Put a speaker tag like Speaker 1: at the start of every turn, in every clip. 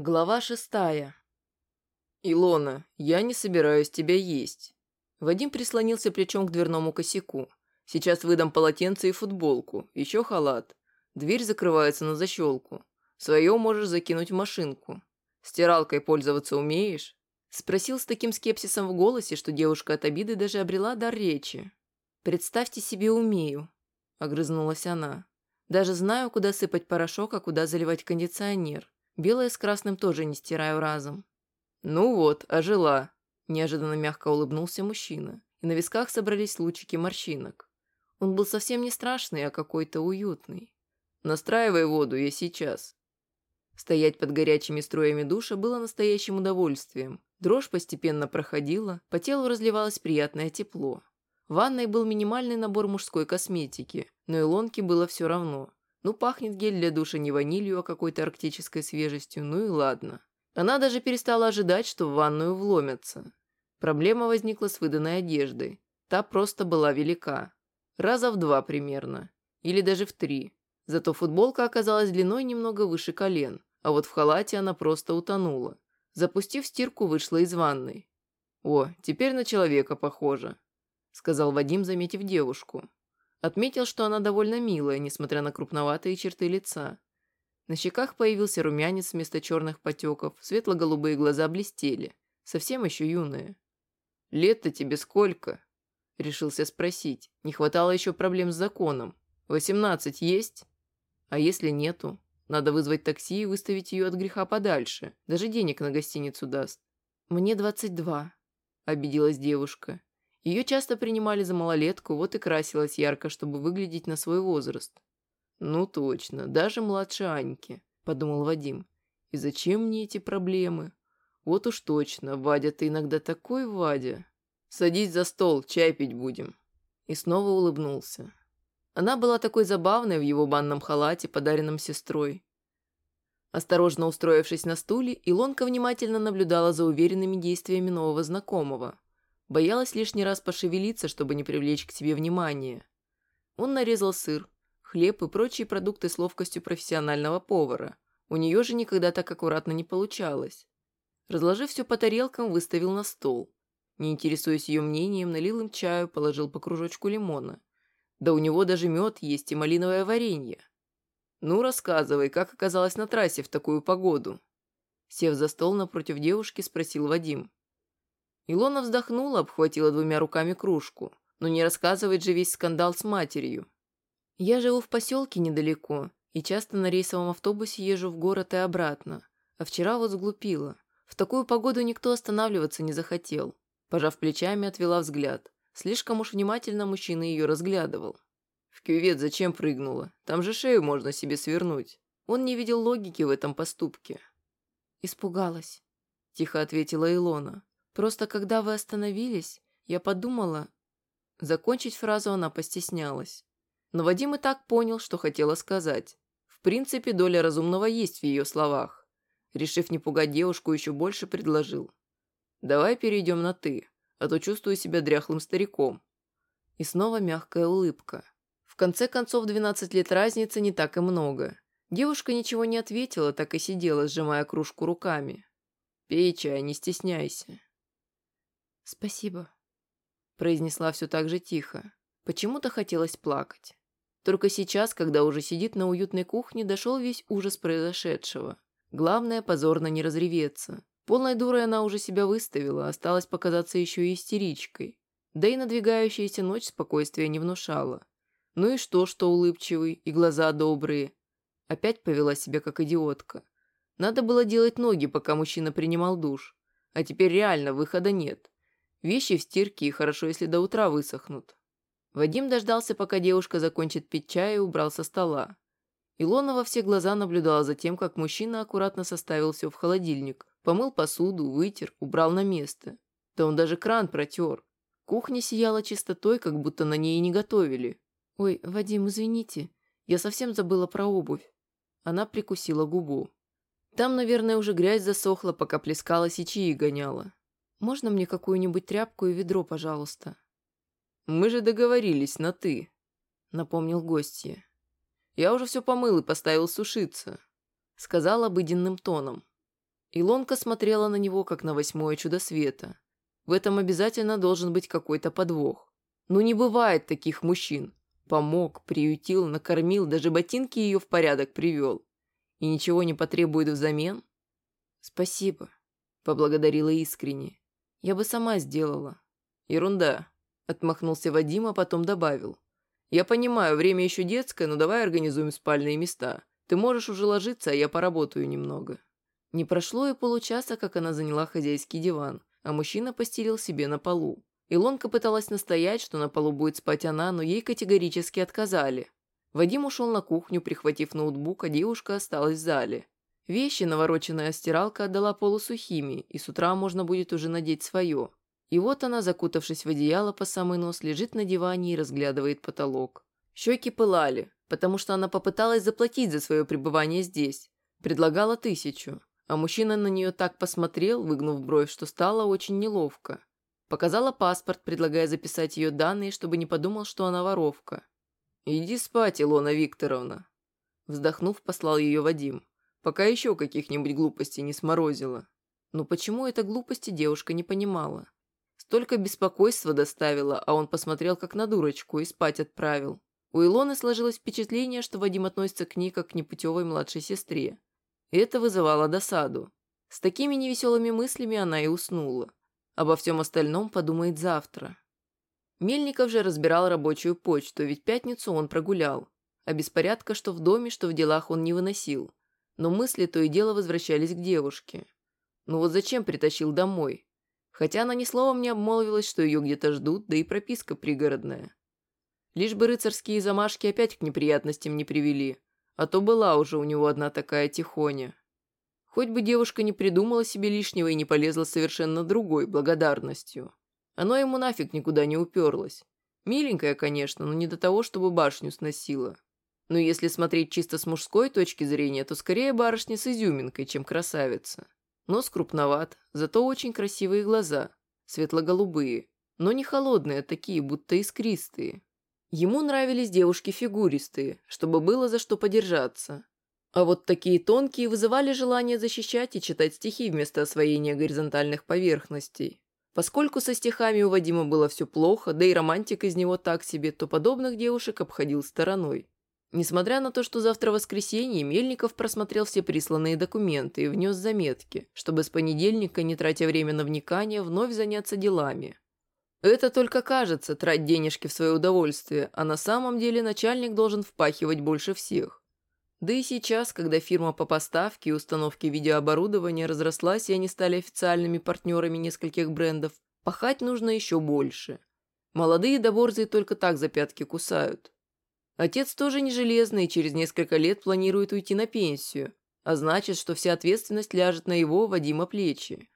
Speaker 1: Глава шестая.
Speaker 2: «Илона, я не собираюсь тебя есть». Вадим прислонился плечом к дверному косяку. «Сейчас выдам полотенце и футболку, еще халат. Дверь закрывается на защелку. Свое можешь закинуть в машинку. Стиралкой пользоваться умеешь?» Спросил с таким скепсисом в голосе, что девушка от обиды даже обрела дар речи.
Speaker 1: «Представьте себе, умею», – огрызнулась она. «Даже знаю, куда сыпать порошок, а куда заливать кондиционер. Белое с красным тоже не стираю разом».
Speaker 2: «Ну вот, ожила», – неожиданно мягко улыбнулся мужчина, и на висках собрались лучики морщинок.
Speaker 1: Он был совсем не страшный, а какой-то уютный.
Speaker 2: «Настраивай воду, я сейчас». Стоять под горячими струями душа было настоящим удовольствием. Дрожь постепенно проходила, по телу разливалось приятное тепло. В ванной был минимальный набор мужской косметики, но Илонке было все равно. Ну, пахнет гель для душа не ванилью, а какой-то арктической свежестью, ну и ладно. Она даже перестала ожидать, что в ванную вломятся. Проблема возникла с выданной одеждой. Та просто была велика. Раза в два примерно. Или даже в три. Зато футболка оказалась длиной немного выше колен, а вот в халате она просто утонула. Запустив стирку, вышла из ванной. «О, теперь на человека похоже», — сказал Вадим, заметив девушку. Отметил, что она довольно милая, несмотря на крупноватые черты лица. На щеках появился румянец вместо черных потеков, светло-голубые глаза блестели, совсем еще юные. «Лет-то тебе сколько?» – решился спросить. Не хватало еще проблем с законом. «Восемнадцать есть?» «А если нету? Надо вызвать такси и выставить ее от греха подальше. Даже денег на гостиницу даст».
Speaker 1: «Мне двадцать два», – обиделась девушка. Ее часто принимали за малолетку, вот и красилась ярко, чтобы выглядеть на свой возраст.
Speaker 2: «Ну точно, даже младше Аньки», – подумал Вадим. «И зачем мне эти проблемы? Вот уж точно, Вадя, ты иногда такой, Вадя. Садись за стол, чай пить будем». И снова улыбнулся. Она была такой забавной в его банном халате, подаренном сестрой. Осторожно устроившись на стуле, Илонка внимательно наблюдала за уверенными действиями нового знакомого – Боялась лишний раз пошевелиться, чтобы не привлечь к себе внимание. Он нарезал сыр, хлеб и прочие продукты с ловкостью профессионального повара. У нее же никогда так аккуратно не получалось. Разложив все по тарелкам, выставил на стол. Не интересуясь ее мнением, налил им чаю, положил по кружочку лимона. Да у него даже мед есть и малиновое варенье. «Ну, рассказывай, как оказалось на трассе в такую погоду?» Сев за стол напротив девушки, спросил Вадим. Илона вздохнула, обхватила двумя руками кружку. Но не рассказывает же весь скандал с матерью.
Speaker 1: Я живу в поселке недалеко и часто на рейсовом автобусе езжу в город и обратно. А вчера вот сглупила. В такую погоду никто останавливаться не захотел. Пожав плечами, отвела взгляд. Слишком уж внимательно мужчина ее разглядывал.
Speaker 2: В кювет зачем прыгнула? Там же шею можно себе свернуть. Он не видел логики в этом поступке.
Speaker 1: «Испугалась», – тихо ответила Илона. Просто когда вы остановились, я подумала...» Закончить фразу она постеснялась.
Speaker 2: Но Вадим и так понял, что хотела сказать. В принципе, доля разумного есть в ее словах. Решив не пугать девушку, еще больше предложил. «Давай перейдем на «ты», а то чувствую себя дряхлым стариком». И снова мягкая улыбка. В конце концов, 12 лет разницы не так и много. Девушка ничего не ответила, так и сидела, сжимая кружку руками. «Пей чай, не стесняйся».
Speaker 1: «Спасибо», – произнесла все так же тихо. Почему-то хотелось плакать. Только сейчас, когда уже сидит на уютной кухне, дошел весь ужас произошедшего. Главное, позорно не разреветься. Полной дурой она уже себя выставила, осталось показаться еще и истеричкой. Да и надвигающаяся ночь спокойствия не внушала. Ну и что, что улыбчивый, и глаза добрые. Опять повела себя как идиотка. Надо было делать ноги, пока мужчина принимал душ. А теперь реально выхода нет. Вещи в стирке и хорошо, если до утра высохнут. Вадим дождался, пока девушка закончит пить чай и убрал со стола. Илона во все глаза наблюдала за тем, как мужчина аккуратно составил все в холодильник, помыл посуду, вытер, убрал на место. Да он даже кран протер. Кухня сияла чистотой, как будто на ней и не готовили. «Ой, Вадим, извините, я совсем забыла про обувь». Она прикусила губу. Там, наверное, уже грязь засохла, пока плескалась и чаи гоняла. Можно мне какую-нибудь тряпку и ведро, пожалуйста?»
Speaker 2: «Мы же договорились на «ты», — напомнил гостья. «Я уже все помыл и поставил сушиться», — сказал обыденным тоном.
Speaker 1: Илонка смотрела на него, как на восьмое чудо света. В этом обязательно должен быть какой-то подвох. Ну не бывает таких мужчин. Помог, приютил, накормил, даже ботинки ее в порядок привел. И ничего не потребует взамен? Спасибо, поблагодарила искренне. Я бы сама сделала. Ерунда, отмахнулся Вадим, а потом добавил. Я понимаю, время еще детское, но давай организуем спальные места. Ты можешь уже ложиться, а я поработаю немного. Не прошло и получаса, как она заняла хозяйский диван, а мужчина постелил себе на полу. Илонка пыталась настоять, что на полу будет спать она, но ей категорически отказали. Вадим ушел на кухню, прихватив ноутбук, а девушка осталась в зале. Вещи навороченная стиралка отдала полусухими, и с утра можно будет уже надеть свое. И вот она, закутавшись в одеяло по самый нос, лежит на диване и разглядывает потолок. Щеки пылали, потому что она попыталась заплатить за свое пребывание здесь. Предлагала тысячу, а мужчина на нее так посмотрел, выгнув бровь, что стало очень неловко. Показала паспорт, предлагая записать ее данные, чтобы не подумал, что она воровка. «Иди спать, Илона Викторовна!» Вздохнув, послал ее Вадим. «Пока еще каких-нибудь глупостей не сморозила». Но почему это глупости девушка не понимала? Столько беспокойства доставила, а он посмотрел как на дурочку и спать отправил. У Илоны сложилось впечатление, что Вадим относится к ней как к непутевой младшей сестре. Это вызывало досаду. С такими невеселыми мыслями она и уснула. Обо всем остальном подумает завтра. Мельников же разбирал рабочую почту, ведь пятницу он прогулял. А беспорядка что в доме, что в делах он не выносил. Но мысли то и дело возвращались к девушке. Ну вот зачем притащил домой? Хотя она ни словом не обмолвилась, что ее где-то ждут, да и прописка пригородная. Лишь бы рыцарские замашки опять к неприятностям не привели, а то была уже у него одна такая тихоня. Хоть бы девушка не придумала себе лишнего и не полезла совершенно другой благодарностью. Оно ему нафиг никуда не уперлось. Миленькая, конечно, но не до того, чтобы башню сносила. Но если смотреть чисто с мужской точки зрения, то скорее барышня с изюминкой, чем красавица. Нос крупноват, зато очень красивые глаза, светло-голубые, но не холодные, а такие, будто искристые. Ему нравились девушки фигуристые, чтобы было за что подержаться, а вот такие тонкие вызывали желание защищать и читать стихи вместо освоения горизонтальных поверхностей. Поскольку со стихами у Вадима было все плохо, да и романтик из него так себе, то подобных девушек обходил стороной. Несмотря на то, что завтра воскресенье, Мельников просмотрел все присланные документы и внес заметки, чтобы с понедельника, не тратя время на вникание, вновь заняться делами. Это только кажется, трать денежки в свое удовольствие, а на самом деле начальник должен впахивать больше всех. Да и сейчас, когда фирма по поставке и установке видеооборудования разрослась и они стали официальными партнерами нескольких брендов, пахать нужно еще больше. Молодые доборзы только так за пятки кусают. Отец тоже не железный и через несколько лет планирует уйти на пенсию, а значит, что вся ответственность ляжет на его, Вадима, плечи.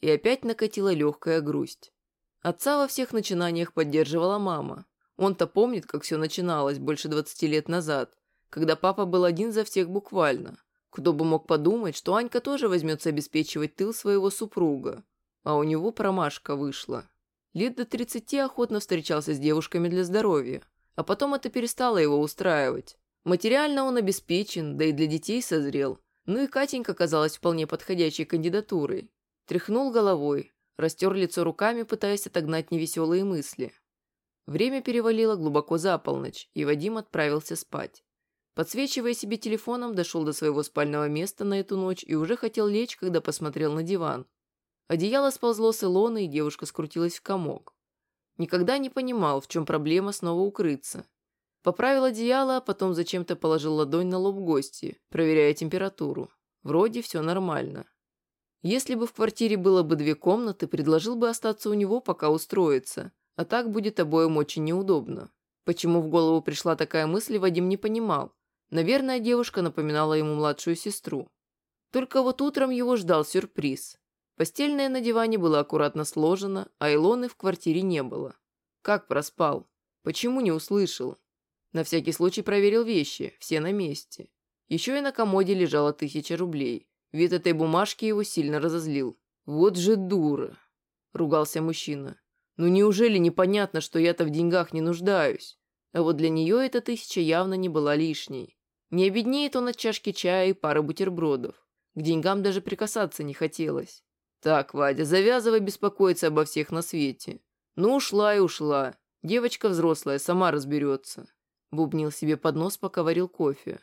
Speaker 1: И опять накатила легкая грусть. Отца во всех начинаниях поддерживала мама. Он-то помнит, как все начиналось больше 20 лет назад когда папа был один за всех буквально. Кто бы мог подумать, что Анька тоже возьмется обеспечивать тыл своего супруга. А у него промашка вышла. Лет до 30 охотно встречался с девушками для здоровья, а потом это перестало его устраивать. Материально он обеспечен, да и для детей созрел. Ну и Катенька казалась вполне подходящей кандидатурой. Тряхнул головой, растер лицо руками, пытаясь отогнать невеселые мысли. Время перевалило глубоко за полночь, и Вадим отправился спать. Подсвечивая себе телефоном, дошел до своего спального места на эту ночь и уже хотел лечь, когда посмотрел на диван. Одеяло сползло с Илоны, и девушка скрутилась в комок. Никогда не понимал, в чем проблема снова укрыться. Поправил одеяло, а потом зачем-то положил ладонь на лоб гости, проверяя температуру. Вроде все нормально. Если бы в квартире было бы две комнаты, предложил бы остаться у него, пока устроится, а так будет обоим очень неудобно. Почему в голову пришла такая мысль, Вадим не понимал. Наверное, девушка напоминала ему младшую сестру. Только вот утром его ждал сюрприз. Постельное на диване было аккуратно сложено, а Илоны в квартире не было. Как проспал? Почему не услышал? На всякий случай проверил вещи, все на месте. Еще и на комоде лежала тысяча рублей. Вид этой бумажки его сильно разозлил. «Вот же дура!» – ругался мужчина. «Ну неужели непонятно, что я-то в деньгах не нуждаюсь?» А вот для нее эта тысяча явно не была лишней. Не обеднеет он от чашки чая и пары бутербродов. К деньгам даже прикасаться не хотелось. Так, Вадя, завязывай беспокоиться обо всех на свете. Ну, ушла и ушла. Девочка взрослая, сама разберется. Бубнил себе под нос, пока варил кофе.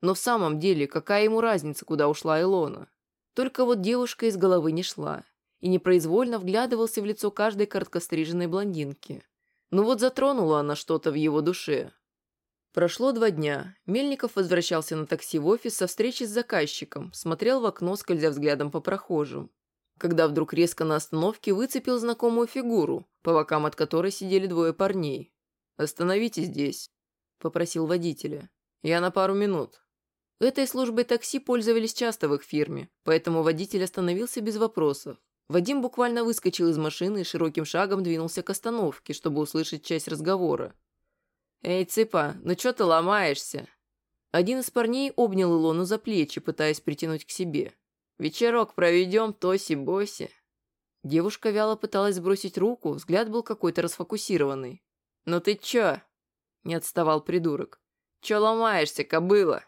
Speaker 1: Но в самом деле, какая ему разница, куда ушла Илона? Только вот девушка из головы не шла и непроизвольно вглядывался в лицо каждой короткостриженной блондинки. Ну вот затронула она что-то в его душе. Прошло два дня. Мельников возвращался на такси в офис со встречи с заказчиком, смотрел в окно, скользя взглядом по прохожим. Когда вдруг резко на остановке выцепил знакомую фигуру, по бокам от которой сидели двое парней. «Остановитесь здесь», – попросил водителя. «Я на пару минут». Этой службой такси пользовались часто в их фирме, поэтому водитель остановился без вопросов. Вадим буквально выскочил из машины и широким шагом двинулся к остановке, чтобы услышать часть разговора. «Эй, цыпа, ну чё ты ломаешься?» Один из парней обнял Илону за плечи, пытаясь притянуть к себе. «Вечерок проведем, тоси-боси». Девушка вяло пыталась сбросить руку, взгляд был какой-то расфокусированный. «Ну ты чё?» – не отставал придурок. «Чё ломаешься, кобыла?»